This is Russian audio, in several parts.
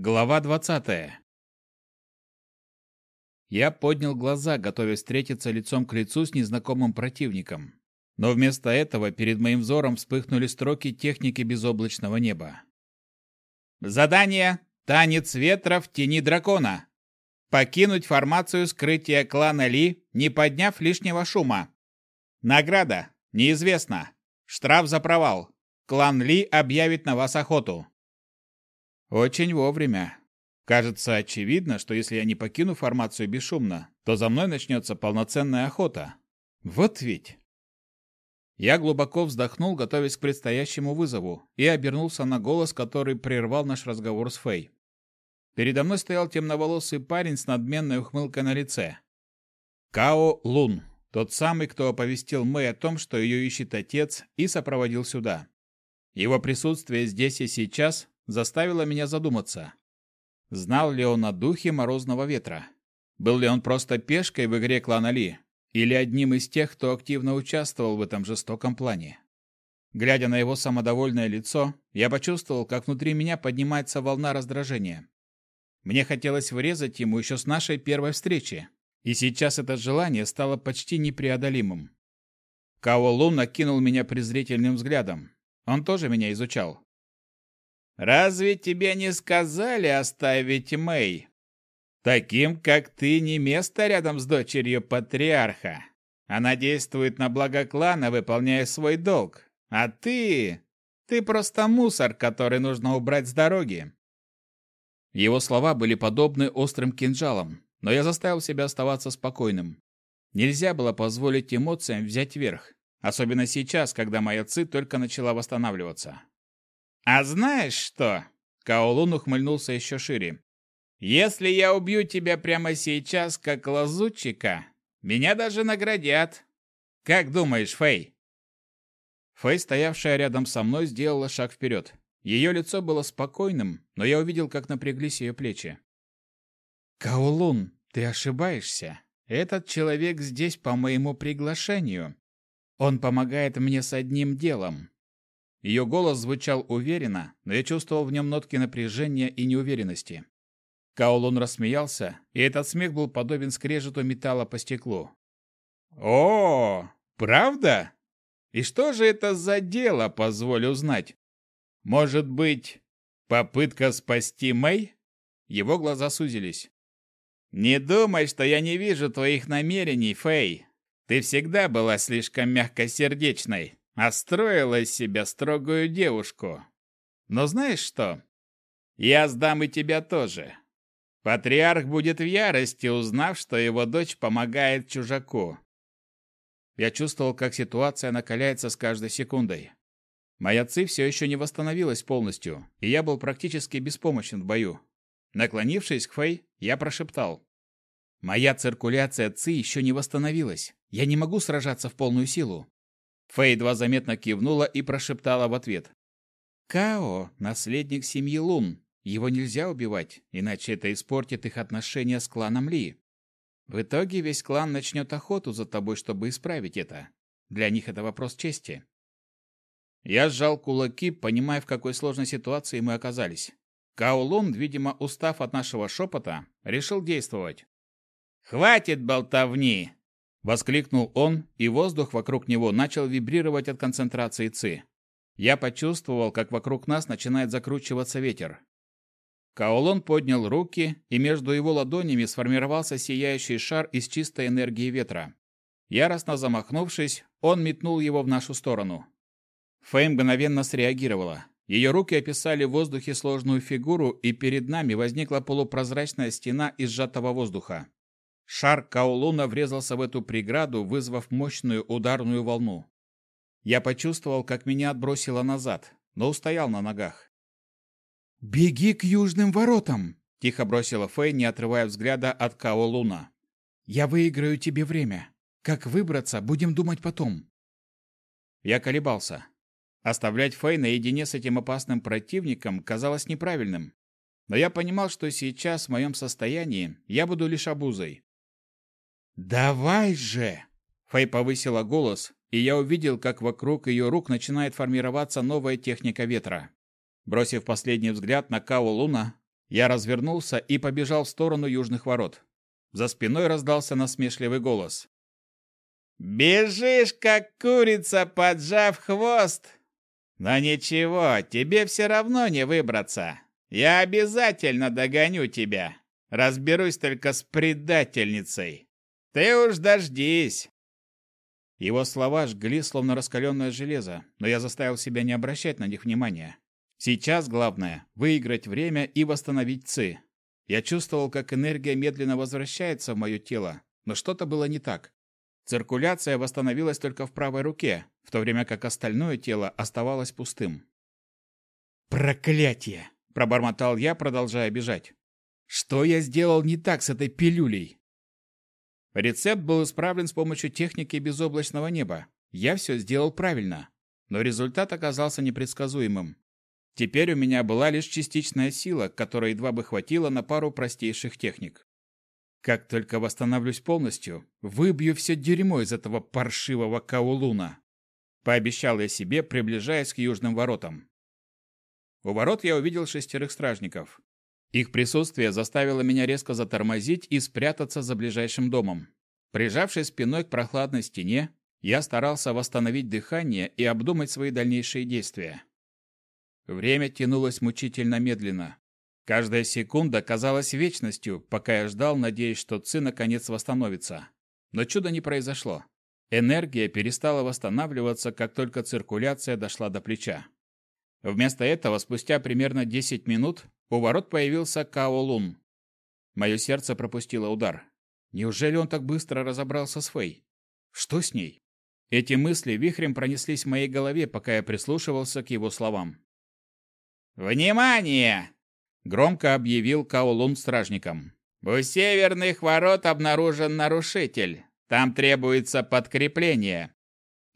Глава 20. Я поднял глаза, готовясь встретиться лицом к лицу с незнакомым противником. Но вместо этого перед моим взором вспыхнули строки техники безоблачного неба. Задание «Танец ветра в тени дракона». Покинуть формацию скрытия клана Ли, не подняв лишнего шума. Награда. Неизвестна. Штраф за провал. Клан Ли объявит на вас охоту. Очень вовремя. Кажется очевидно, что если я не покину формацию бесшумно, то за мной начнется полноценная охота. Вот ведь. Я глубоко вздохнул, готовясь к предстоящему вызову, и обернулся на голос, который прервал наш разговор с Фэй. Передо мной стоял темноволосый парень с надменной ухмылкой на лице. Као Лун, тот самый, кто оповестил Мэй о том, что ее ищет отец, и сопроводил сюда. Его присутствие здесь и сейчас заставило меня задуматься. Знал ли он о духе морозного ветра? Был ли он просто пешкой в игре клана Ли? Или одним из тех, кто активно участвовал в этом жестоком плане? Глядя на его самодовольное лицо, я почувствовал, как внутри меня поднимается волна раздражения. Мне хотелось врезать ему еще с нашей первой встречи, и сейчас это желание стало почти непреодолимым. Као Лун накинул меня презрительным взглядом. Он тоже меня изучал. Разве тебе не сказали оставить Мэй? Таким, как ты, не место рядом с дочерью патриарха. Она действует на благо клана, выполняя свой долг. А ты... Ты просто мусор, который нужно убрать с дороги. Его слова были подобны острым кинжалам, но я заставил себя оставаться спокойным. Нельзя было позволить эмоциям взять верх, особенно сейчас, когда моя ци только начала восстанавливаться. «А знаешь что?» Каолун ухмыльнулся еще шире. «Если я убью тебя прямо сейчас, как лазутчика, меня даже наградят. Как думаешь, Фэй?» Фэй, стоявшая рядом со мной, сделала шаг вперед. Ее лицо было спокойным, но я увидел, как напряглись ее плечи. «Каолун, ты ошибаешься. Этот человек здесь по моему приглашению. Он помогает мне с одним делом. Ее голос звучал уверенно, но я чувствовал в нем нотки напряжения и неуверенности. Каолун рассмеялся, и этот смех был подобен скрежету металла по стеклу. «О, правда? И что же это за дело, позволю узнать? Может быть, попытка спасти Мэй?» Его глаза сузились. «Не думай, что я не вижу твоих намерений, Фэй. Ты всегда была слишком мягкосердечной а строила из себя строгую девушку. Но знаешь что? Я сдам и тебя тоже. Патриарх будет в ярости, узнав, что его дочь помогает чужаку. Я чувствовал, как ситуация накаляется с каждой секундой. Моя ци все еще не восстановилась полностью, и я был практически беспомощен в бою. Наклонившись к Фэй, я прошептал. «Моя циркуляция ци еще не восстановилась. Я не могу сражаться в полную силу. Фэй едва заметно кивнула и прошептала в ответ. «Као – наследник семьи Лун. Его нельзя убивать, иначе это испортит их отношения с кланом Ли. В итоге весь клан начнет охоту за тобой, чтобы исправить это. Для них это вопрос чести». Я сжал кулаки, понимая, в какой сложной ситуации мы оказались. Као Лун, видимо, устав от нашего шепота, решил действовать. «Хватит болтовни!» Воскликнул он, и воздух вокруг него начал вибрировать от концентрации ЦИ. Я почувствовал, как вокруг нас начинает закручиваться ветер. Каолон поднял руки, и между его ладонями сформировался сияющий шар из чистой энергии ветра. Яростно замахнувшись, он метнул его в нашу сторону. Фэй мгновенно среагировала. Ее руки описали в воздухе сложную фигуру, и перед нами возникла полупрозрачная стена из сжатого воздуха. Шар Каолуна врезался в эту преграду, вызвав мощную ударную волну. Я почувствовал, как меня отбросило назад, но устоял на ногах. «Беги к южным воротам!» – тихо бросила Фэй, не отрывая взгляда от Каолуна. «Я выиграю тебе время. Как выбраться, будем думать потом». Я колебался. Оставлять Фэй наедине с этим опасным противником казалось неправильным. Но я понимал, что сейчас в моем состоянии я буду лишь обузой. «Давай же!» Фэй повысила голос, и я увидел, как вокруг ее рук начинает формироваться новая техника ветра. Бросив последний взгляд на Као Луна, Я развернулся и побежал в сторону южных ворот. За спиной раздался насмешливый голос. «Бежишь, как курица, поджав хвост! Но ничего, тебе все равно не выбраться. Я обязательно догоню тебя. Разберусь только с предательницей. Ты уж дождись!» Его слова жгли, словно раскаленное железо, но я заставил себя не обращать на них внимания. Сейчас главное – выиграть время и восстановить ЦИ. Я чувствовал, как энергия медленно возвращается в мое тело, но что-то было не так. Циркуляция восстановилась только в правой руке, в то время как остальное тело оставалось пустым. «Проклятие!» – пробормотал я, продолжая бежать. «Что я сделал не так с этой пилюлей?» Рецепт был исправлен с помощью техники безоблачного неба. Я все сделал правильно, но результат оказался непредсказуемым. Теперь у меня была лишь частичная сила, которой едва бы хватило на пару простейших техник. Как только восстановлюсь полностью, выбью все дерьмо из этого паршивого Каулуна. Пообещал я себе, приближаясь к южным воротам. У ворот я увидел шестерых стражников. Их присутствие заставило меня резко затормозить и спрятаться за ближайшим домом. Прижавшись спиной к прохладной стене, я старался восстановить дыхание и обдумать свои дальнейшие действия. Время тянулось мучительно медленно. Каждая секунда казалась вечностью, пока я ждал, надеясь, что Ци наконец восстановится. Но чуда не произошло. Энергия перестала восстанавливаться, как только циркуляция дошла до плеча. Вместо этого, спустя примерно 10 минут, у ворот появился Као Лун. Мое сердце пропустило удар. Неужели он так быстро разобрался с Фэй? Что с ней? Эти мысли вихрем пронеслись в моей голове, пока я прислушивался к его словам. «Внимание!» — громко объявил Каолун стражникам. «У северных ворот обнаружен нарушитель. Там требуется подкрепление.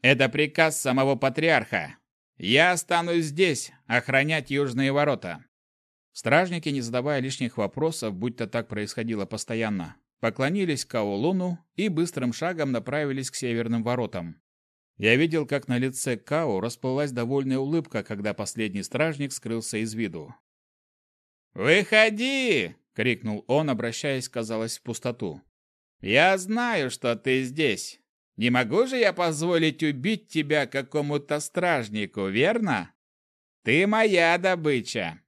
Это приказ самого патриарха. Я останусь здесь, охранять южные ворота. Стражники, не задавая лишних вопросов, будь то так происходило постоянно, поклонились Каолуну и быстрым шагом направились к северным воротам. Я видел, как на лице Као расплылась довольная улыбка, когда последний стражник скрылся из виду. «Выходи!» — крикнул он, обращаясь, казалось, в пустоту. «Я знаю, что ты здесь. Не могу же я позволить убить тебя какому-то стражнику, верно? Ты моя добыча.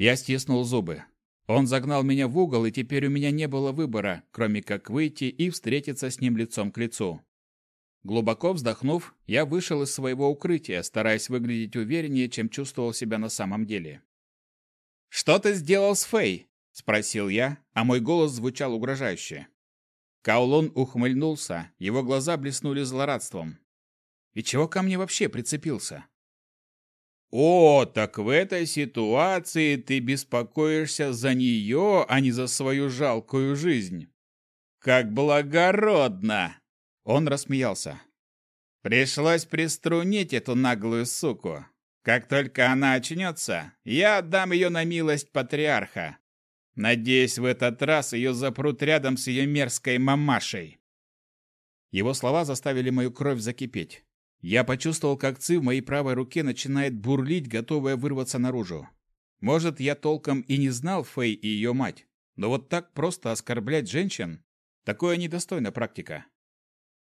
Я стиснул зубы. Он загнал меня в угол, и теперь у меня не было выбора, кроме как выйти и встретиться с ним лицом к лицу. Глубоко вздохнув, я вышел из своего укрытия, стараясь выглядеть увереннее, чем чувствовал себя на самом деле. «Что ты сделал с Фэй?» – спросил я, а мой голос звучал угрожающе. Каулон ухмыльнулся, его глаза блеснули злорадством. «И чего ко мне вообще прицепился?» «О, так в этой ситуации ты беспокоишься за нее, а не за свою жалкую жизнь. Как благородно!» Он рассмеялся. «Пришлось приструнить эту наглую суку. Как только она очнется, я отдам ее на милость патриарха. Надеюсь, в этот раз ее запрут рядом с ее мерзкой мамашей». Его слова заставили мою кровь закипеть. Я почувствовал, как ци в моей правой руке начинает бурлить, готовая вырваться наружу. Может, я толком и не знал Фэй и ее мать, но вот так просто оскорблять женщин – такое недостойно практика.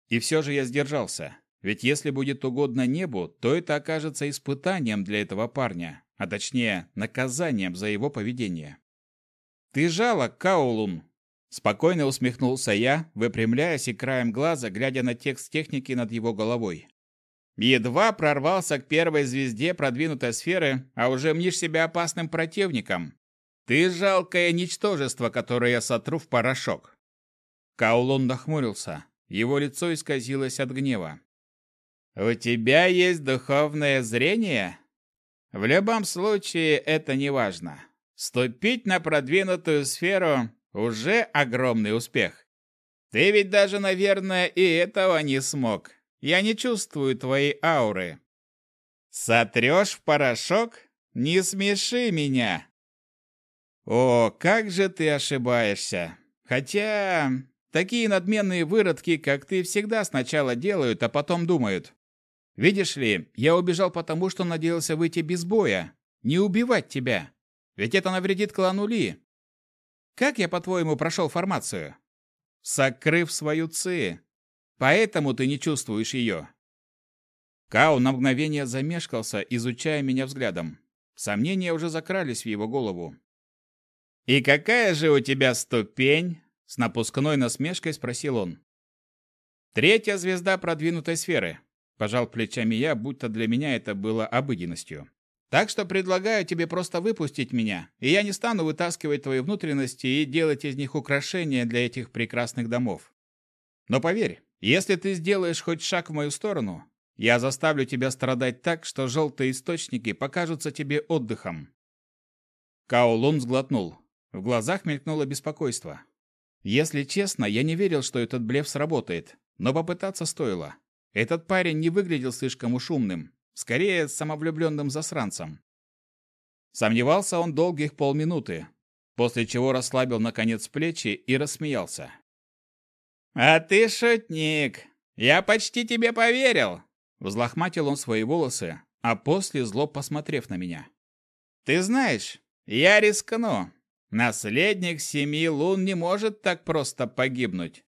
И все же я сдержался, ведь если будет угодно небу, то это окажется испытанием для этого парня, а точнее, наказанием за его поведение. «Ты жалок, Каулун!» Спокойно усмехнулся я, выпрямляясь и краем глаза, глядя на текст техники над его головой. Едва прорвался к первой звезде продвинутой сферы, а уже мнишь себя опасным противником. Ты жалкое ничтожество, которое я сотру в порошок. Каулон нахмурился. Его лицо исказилось от гнева. «У тебя есть духовное зрение?» «В любом случае, это не важно. Ступить на продвинутую сферу – уже огромный успех. Ты ведь даже, наверное, и этого не смог. Я не чувствую твоей ауры. Сотрешь в порошок? Не смеши меня. О, как же ты ошибаешься. Хотя, такие надменные выродки, как ты, всегда сначала делают, а потом думают. Видишь ли, я убежал потому, что надеялся выйти без боя, не убивать тебя. Ведь это навредит клану Ли. Как я, по-твоему, прошел формацию? Сокрыв свою ци. Поэтому ты не чувствуешь ее. Као на мгновение замешкался, изучая меня взглядом. Сомнения уже закрались в его голову. «И какая же у тебя ступень?» С напускной насмешкой спросил он. «Третья звезда продвинутой сферы», – пожал плечами я, будто для меня это было обыденностью. Так что предлагаю тебе просто выпустить меня, и я не стану вытаскивать твои внутренности и делать из них украшения для этих прекрасных домов. Но поверь, если ты сделаешь хоть шаг в мою сторону, я заставлю тебя страдать так, что желтые источники покажутся тебе отдыхом. Каолун сглотнул. В глазах мелькнуло беспокойство. Если честно, я не верил, что этот блеф сработает, но попытаться стоило. Этот парень не выглядел слишком уж умным, Скорее, самовлюбленным засранцем. Сомневался он долгих полминуты, после чего расслабил, наконец, плечи и рассмеялся. «А ты шутник! Я почти тебе поверил!» Взлохматил он свои волосы, а после зло посмотрев на меня. «Ты знаешь, я рискну. Наследник семьи Лун не может так просто погибнуть.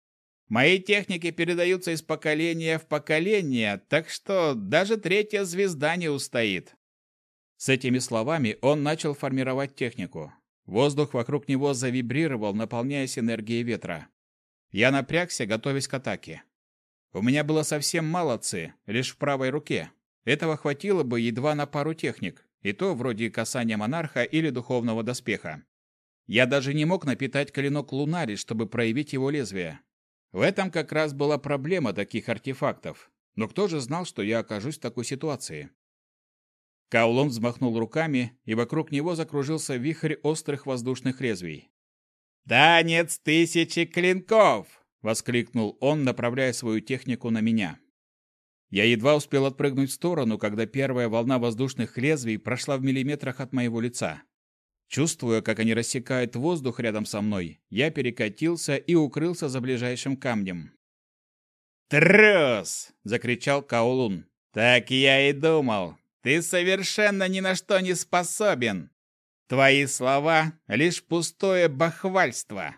Мои техники передаются из поколения в поколение, так что даже третья звезда не устоит. С этими словами он начал формировать технику. Воздух вокруг него завибрировал, наполняясь энергией ветра. Я напрягся, готовясь к атаке. У меня было совсем мало ци, лишь в правой руке. Этого хватило бы едва на пару техник, и то вроде касания монарха или духовного доспеха. Я даже не мог напитать клинок лунари, чтобы проявить его лезвие. В этом как раз была проблема таких артефактов. Но кто же знал, что я окажусь в такой ситуации? Каулон взмахнул руками, и вокруг него закружился вихрь острых воздушных лезвий. «Танец тысячи клинков!» — воскликнул он, направляя свою технику на меня. Я едва успел отпрыгнуть в сторону, когда первая волна воздушных лезвий прошла в миллиметрах от моего лица. Чувствуя, как они рассекают воздух рядом со мной, я перекатился и укрылся за ближайшим камнем. «Трус!» — закричал Каолун. «Так я и думал. Ты совершенно ни на что не способен. Твои слова — лишь пустое бахвальство».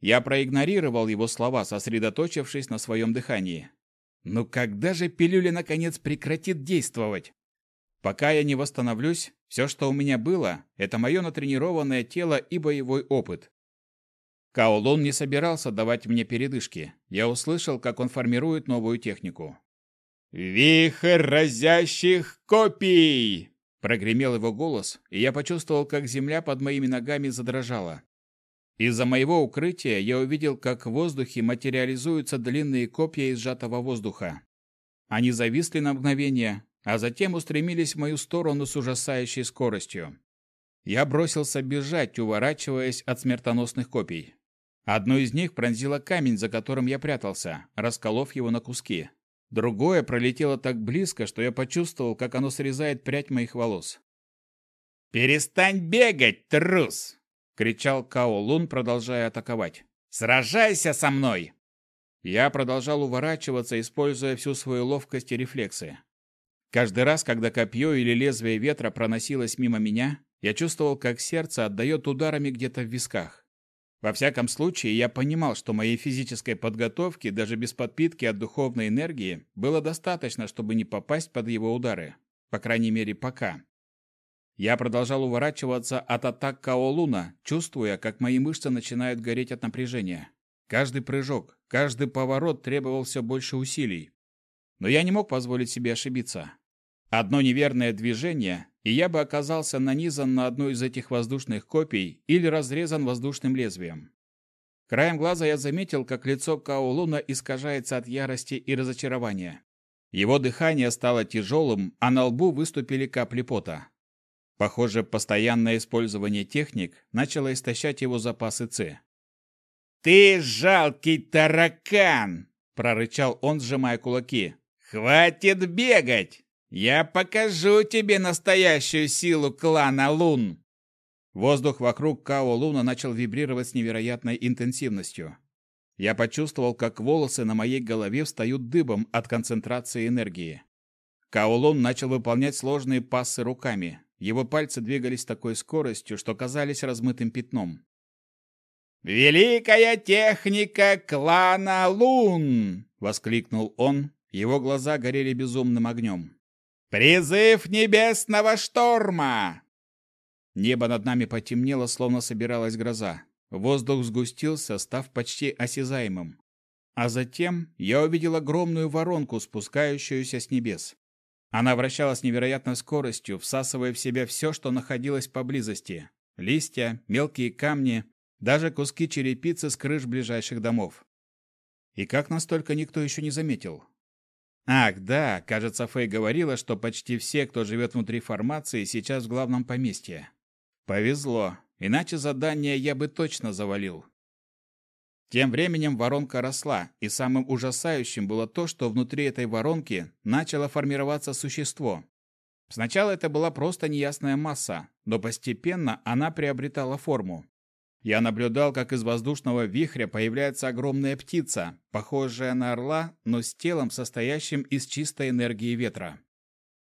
Я проигнорировал его слова, сосредоточившись на своем дыхании. «Ну когда же пилюля наконец прекратит действовать?» Пока я не восстановлюсь, все, что у меня было, это мое натренированное тело и боевой опыт. Каолон не собирался давать мне передышки. Я услышал, как он формирует новую технику. «Вихрь разящих копий!» Прогремел его голос, и я почувствовал, как земля под моими ногами задрожала. Из-за моего укрытия я увидел, как в воздухе материализуются длинные копья из сжатого воздуха. Они зависли на мгновение, а затем устремились в мою сторону с ужасающей скоростью. Я бросился бежать, уворачиваясь от смертоносных копий. Одно из них пронзило камень, за которым я прятался, расколов его на куски. Другое пролетело так близко, что я почувствовал, как оно срезает прядь моих волос. «Перестань бегать, трус!» — кричал Као Лун, продолжая атаковать. «Сражайся со мной!» Я продолжал уворачиваться, используя всю свою ловкость и рефлексы. Каждый раз, когда копье или лезвие ветра проносилось мимо меня, я чувствовал, как сердце отдает ударами где-то в висках. Во всяком случае, я понимал, что моей физической подготовки, даже без подпитки от духовной энергии, было достаточно, чтобы не попасть под его удары. По крайней мере, пока. Я продолжал уворачиваться от атак Каолуна, чувствуя, как мои мышцы начинают гореть от напряжения. Каждый прыжок, каждый поворот требовал все больше усилий. Но я не мог позволить себе ошибиться. Одно неверное движение, и я бы оказался нанизан на одну из этих воздушных копий или разрезан воздушным лезвием. Краем глаза я заметил, как лицо Каолуна искажается от ярости и разочарования. Его дыхание стало тяжелым, а на лбу выступили капли пота. Похоже, постоянное использование техник начало истощать его запасы С. «Ты жалкий таракан!» – прорычал он, сжимая кулаки. «Хватит бегать! Я покажу тебе настоящую силу клана Лун. Воздух вокруг Као Луна начал вибрировать с невероятной интенсивностью. Я почувствовал, как волосы на моей голове встают дыбом от концентрации энергии. Каолун начал выполнять сложные пассы руками. его пальцы двигались с такой скоростью, что казались размытым пятном. «Великая техника клана Лун!» — воскликнул он. Его глаза горели безумным огнем. «Призыв небесного шторма!» Небо над нами потемнело, словно собиралась гроза. Воздух сгустился, став почти осязаемым. А затем я увидел огромную воронку, спускающуюся с небес. Она вращалась невероятной скоростью, всасывая в себя все, что находилось поблизости. Листья, мелкие камни, даже куски черепицы с крыш ближайших домов. И как настолько никто еще не заметил? Ах, да, кажется, Фэй говорила, что почти все, кто живет внутри формации, сейчас в главном поместье. Повезло, иначе задание я бы точно завалил. Тем временем воронка росла, и самым ужасающим было то, что внутри этой воронки начало формироваться существо. Сначала это была просто неясная масса, но постепенно она приобретала форму. Я наблюдал, как из воздушного вихря появляется огромная птица, похожая на орла, но с телом, состоящим из чистой энергии ветра.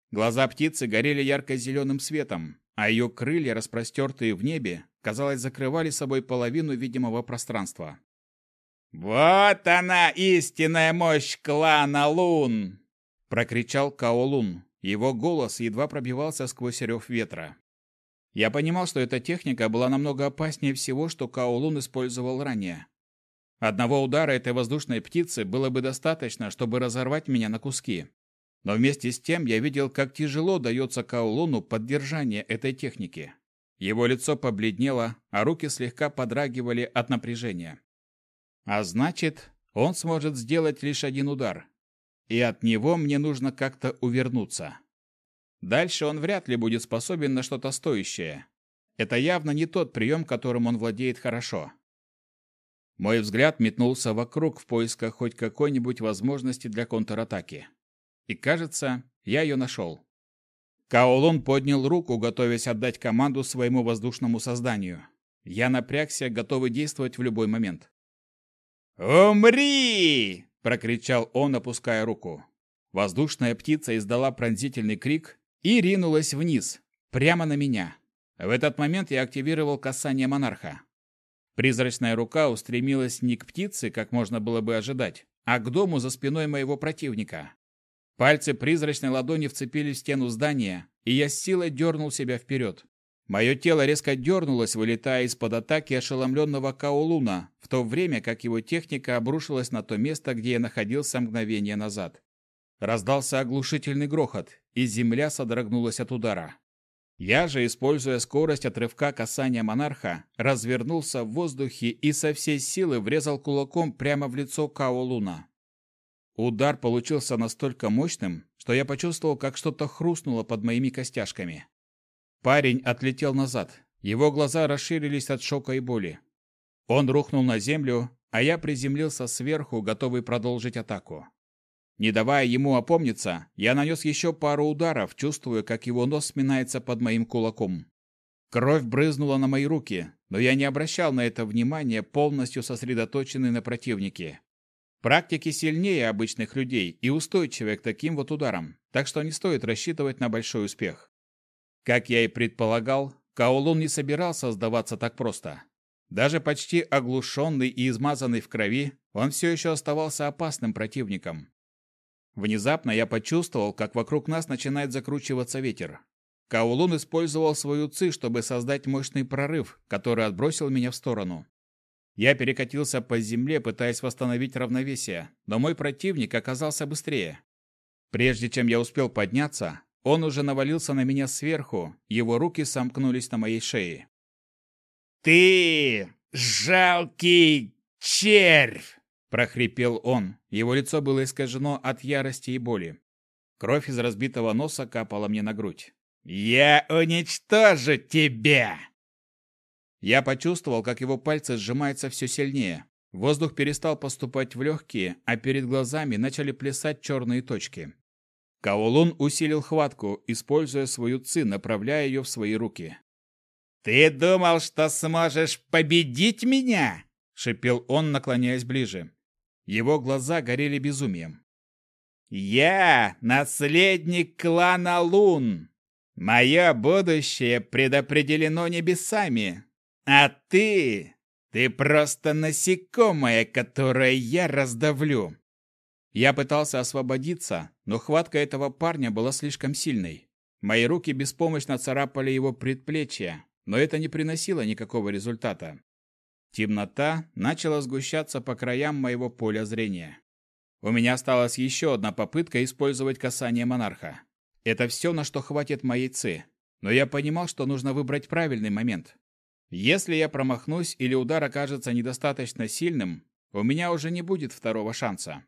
Глаза птицы горели ярко-зеленым светом, а ее крылья, распростертые в небе, казалось, закрывали собой половину видимого пространства. «Вот она, истинная мощь клана Лун!» — прокричал Каолун. Его голос едва пробивался сквозь рев ветра. Я понимал, что эта техника была намного опаснее всего, что Каолун использовал ранее. Одного удара этой воздушной птицы было бы достаточно, чтобы разорвать меня на куски. Но вместе с тем я видел, как тяжело дается Каолуну поддержание этой техники. Его лицо побледнело, а руки слегка подрагивали от напряжения. А значит, он сможет сделать лишь один удар. И от него мне нужно как-то увернуться. Дальше он вряд ли будет способен на что-то стоящее. Это явно не тот прием, которым он владеет хорошо. Мой взгляд метнулся вокруг в поисках хоть какой-нибудь возможности для контратаки. И кажется, я ее нашел. Каолон поднял руку, готовясь отдать команду своему воздушному созданию. Я напрягся, готовый действовать в любой момент. «Умри!» – прокричал он, опуская руку. Воздушная птица издала пронзительный крик и ринулась вниз, прямо на меня. В этот момент я активировал касание монарха. Призрачная рука устремилась не к птице, как можно было бы ожидать, а к дому за спиной моего противника. Пальцы призрачной ладони вцепились в стену здания, и я с силой дернул себя вперед. Мое тело резко дернулось, вылетая из-под атаки ошеломленного Каолуна, в то время как его техника обрушилась на то место, где я находился мгновение назад. Раздался оглушительный грохот, и земля содрогнулась от удара. Я же, используя скорость отрывка касания монарха, развернулся в воздухе и со всей силы врезал кулаком прямо в лицо Каолуна. Удар получился настолько мощным, что я почувствовал, как что-то хрустнуло под моими костяшками. Парень отлетел назад. Его глаза расширились от шока и боли. Он рухнул на землю, а я приземлился сверху, готовый продолжить атаку. Не давая ему опомниться, я нанес еще пару ударов, чувствуя, как его нос сминается под моим кулаком. Кровь брызнула на мои руки, но я не обращал на это внимания, полностью сосредоточенный на противнике. Практики сильнее обычных людей и устойчивее к таким вот ударам, так что не стоит рассчитывать на большой успех. Как я и предполагал, Каолун не собирался сдаваться так просто. Даже почти оглушенный и измазанный в крови, он все еще оставался опасным противником. Внезапно я почувствовал, как вокруг нас начинает закручиваться ветер. Каолун использовал свою ци, чтобы создать мощный прорыв, который отбросил меня в сторону. Я перекатился по земле, пытаясь восстановить равновесие, но мой противник оказался быстрее. Прежде чем я успел подняться, он уже навалился на меня сверху, его руки сомкнулись на моей шее. «Ты жалкий червь!» – прохрипел он. Его лицо было искажено от ярости и боли. Кровь из разбитого носа капала мне на грудь. «Я уничтожу тебя!» Я почувствовал, как его пальцы сжимаются все сильнее. Воздух перестал поступать в легкие, а перед глазами начали плясать черные точки. Каолун усилил хватку, используя свою ци, направляя ее в свои руки. «Ты думал, что сможешь победить меня?» — шипел он, наклоняясь ближе. Его глаза горели безумием. «Я наследник клана Лун. Мое будущее предопределено небесами, а ты... Ты просто насекомое, которое я раздавлю. Я пытался освободиться, но хватка этого парня была слишком сильной. Мои руки беспомощно царапали его предплечья, но это не приносило никакого результата. Темнота начала сгущаться по краям моего поля зрения. У меня осталась еще одна попытка использовать касание монарха. Это все, на что хватит моей ци. Но я понимал, что нужно выбрать правильный момент. Если я промахнусь или удар окажется недостаточно сильным, у меня уже не будет второго шанса.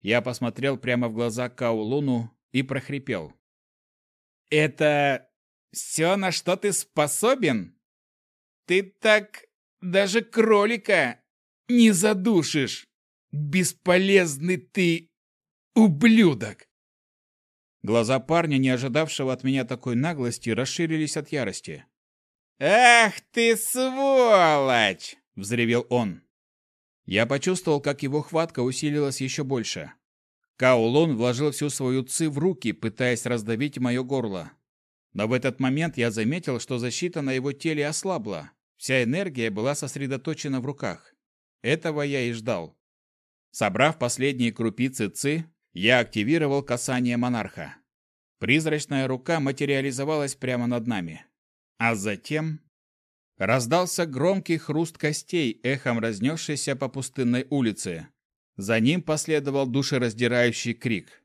Я посмотрел прямо в глаза Каулуну и прохрипел. «Это все, на что ты способен? Ты так даже кролика не задушишь! Бесполезный ты ублюдок!» Глаза парня, не ожидавшего от меня такой наглости, расширились от ярости. «Ах ты сволочь!» — взревел он. Я почувствовал, как его хватка усилилась еще больше. Каолон вложил всю свою ци в руки, пытаясь раздавить мое горло. Но в этот момент я заметил, что защита на его теле ослабла. Вся энергия была сосредоточена в руках. Этого я и ждал. Собрав последние крупицы ци, я активировал касание монарха. Призрачная рука материализовалась прямо над нами. А затем раздался громкий хруст костей, эхом разнесшийся по пустынной улице. За ним последовал душераздирающий крик.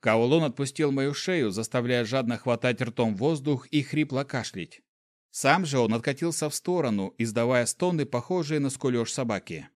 Каулон отпустил мою шею, заставляя жадно хватать ртом воздух и хрипло кашлять. Сам же он откатился в сторону, издавая стоны, похожие на скулёж собаки.